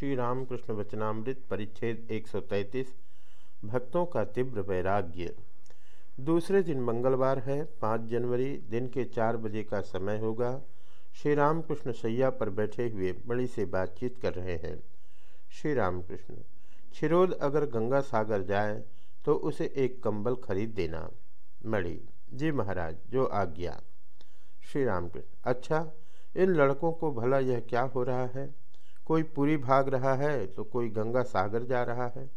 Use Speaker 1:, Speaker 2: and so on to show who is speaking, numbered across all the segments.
Speaker 1: श्री रामकृष्ण वचनामृत परिच्छेद 133 भक्तों का तीव्र वैराग्य। दूसरे दिन मंगलवार है, पाँच जनवरी, दिन के चार बजे का समय होगा। श्री रामकृष्ण सैया पर बैठे हुए बड़ी से बातचीत कर रहे हैं। श्री रामकृष्ण छिरोद अगर गंगा सागर जाए तो उसे एक कंबल खरीद देना। मणि, जी महाराज, जो आज्ञा। श्री रामकृष्ण अच्छा इन लड़कों को भला यह क्या हो रहा है? कोई पूरी भाग रहा है तो कोई गंगा सागर जा रहा है।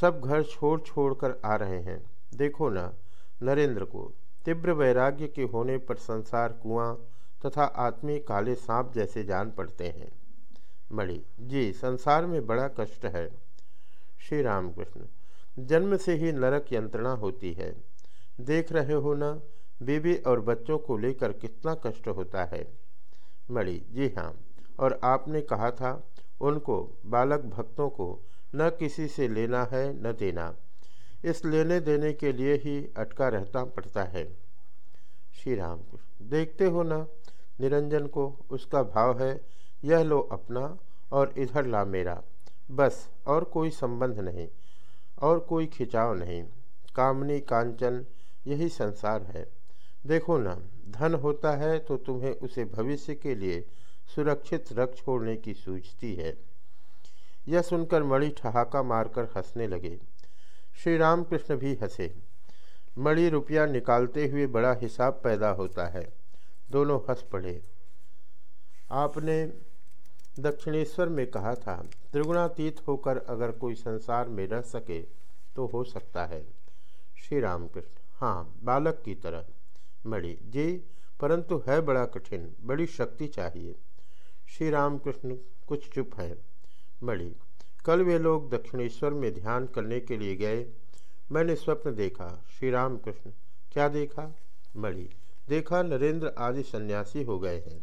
Speaker 1: सब घर छोड़ छोड़ कर आ रहे हैं। देखो ना, नरेंद्र को, तीव्र वैराग्य के होने पर संसार कुआँ तथा आत्मी काले सांप जैसे जान पड़ते हैं। मणि, जी, संसार में बड़ा कष्ट है। श्री रामकृष्ण, जन्म से ही नरक यंत्रणा होती है। देख रहे हो ना, बीवी और बच्चों को लेकर कितना कष्ट होता है। मणि, जी हाँ और आपने कहा था, उनको, बालक भक्तों को, न किसी से लेना है, न देना। इस लेने देने के लिए ही अटका रहता पड़ता है। श्री राम देखते हो ना, निरंजन को, उसका भाव है, यह लो अपना और इधर ला मेरा। बस, और कोई संबंध नहीं, और कोई खिंचाव नहीं। कामनी, कांचन, यही संसार है। देखो ना, धन होता है तो तुम्हें उसे भविष्य के लिए सुरक्षित रख छोड़ने की सूझती है। यह सुनकर मणि ठहाका मारकर हंसने लगे। श्री रामकृष्ण भी हंसे। मणि रुपया निकालते हुए बड़ा हिसाब पैदा होता है। दोनों हंस पड़े। आपने दक्षिणेश्वर में कहा था त्रिगुणातीत होकर अगर कोई संसार में रह सके तो हो सकता है। श्री रामकृष्ण हाँ बालक की तरह। मणि, जी, परंतु है बड़ा कठिन, बड़ी शक्ति चाहिए। श्री रामकृष्ण कुछ चुप हैं। मणि, कल वे लोग दक्षिणेश्वर में ध्यान करने के लिए गए। मैंने स्वप्न देखा श्री राम कृष्ण क्या देखा? मणि, देखा नरेंद्र आदि सन्यासी हो गए हैं।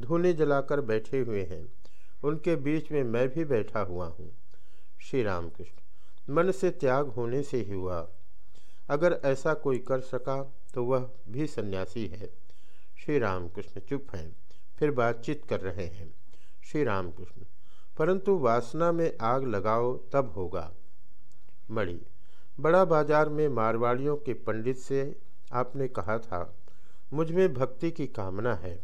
Speaker 1: धूने जलाकर बैठे हुए हैं। उनके बीच में मैं भी बैठा हुआ हूँ। श्री राम कृष्ण मन से त्याग होने से ही हुआ। अगर ऐसा कोई कर सका तो वह भी सन्यासी है। श्री राम कृष्ण चुप हैं। फिर बातचीत कर रहे हैं। श्री रामकृष्ण, परंतु वासना में आग लगाओ, तब होगा। मणि, बड़ा बाज़ार में मारवाड़ियों के पंडित से आपने कहा था, मुझमें भक्ति की कामना है।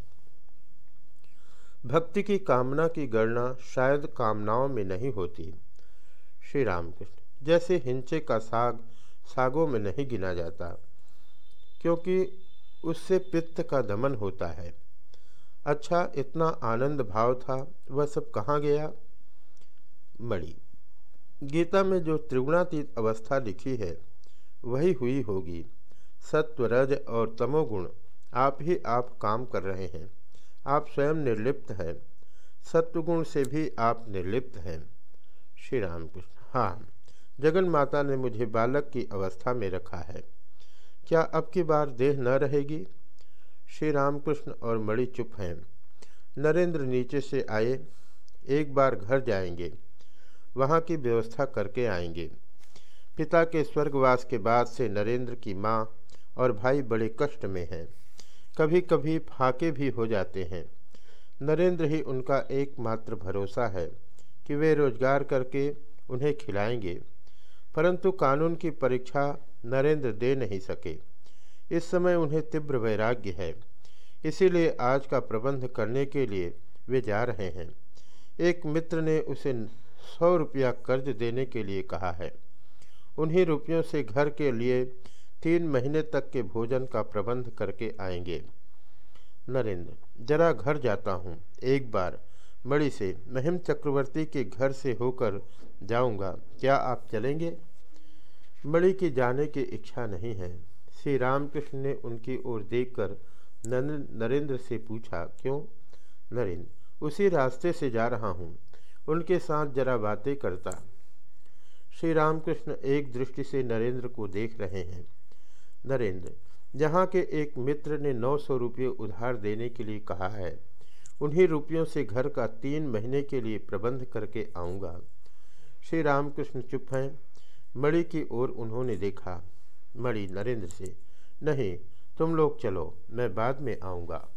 Speaker 1: भक्ति की कामना की गणना शायद कामनाओं में नहीं होती। श्री रामकृष्ण, जैसे हिंचे का साग सागों में नहीं गिना जाता, क्योंकि उससे पित्त का दमन होता है। अच्छा इतना आनंद भाव था, वह सब कहाँ गया? मणि। गीता में जो त्रिगुणातीत अवस्था लिखी है, वही हुई होगी। सत्व रज और तमोगुण आप ही आप काम कर रहे हैं। आप स्वयं निर्लिप्त हैं। सत्वगुण से भी आप निर्लिप्त हैं। श्री रामकृष्ण हाँ जगन माता ने मुझे बालक की अवस्था में रखा है। क्या अब की बार देह न रहेगी? श्री रामकृष्ण और मणि चुप हैं। नरेंद्र नीचे से आए, एक बार घर जाएँगे। वहाँ की व्यवस्था करके आएँगे। पिता के स्वर्गवास के बाद से नरेंद्र की माँ और भाई बड़े कष्ट में हैं। कभी कभी फाके भी हो जाते हैं। नरेंद्र ही उनका एकमात्र भरोसा है कि वे रोज़गार करके उन्हें खिलाएँगे। परंतु कानून की परीक्षा नरेंद्र दे नहीं सके। इस समय उन्हें तीव्र वैराग्य है। इसीलिए आज का प्रबंध करने के लिए वे जा रहे हैं। एक मित्र ने उसे सौ रुपया कर्ज देने के लिए कहा है। उन्हीं रुपयों से घर के लिए तीन महीने तक के भोजन का प्रबंध करके आएँगे। नरेंद्र, जरा घर जाता हूँ। एक बार मणि से महिम चक्रवर्ती के घर से होकर जाऊँगा। क्या आप चलेंगे? मणि की जाने की इच्छा नहीं है। श्री रामकृष्ण ने उनकी ओर देखकर नरेंद्र से पूछा, क्यों? नरेंद्र, उसी रास्ते से जा रहा हूँ। उनके साथ जरा बातें करता। श्री रामकृष्ण एक दृष्टि से नरेंद्र को देख रहे हैं। नरेंद्र जहाँ के एक मित्र ने नौ सौ रुपये उधार देने के लिए कहा है। उन्हीं रुपयों से घर का तीन महीने के लिए प्रबंध करके आऊँगा। श्री रामकृष्ण चुप हैं। मणि की ओर उन्होंने देखा। मणि नरेंद्र से नहीं तुम लोग चलो मैं बाद में आऊँगा।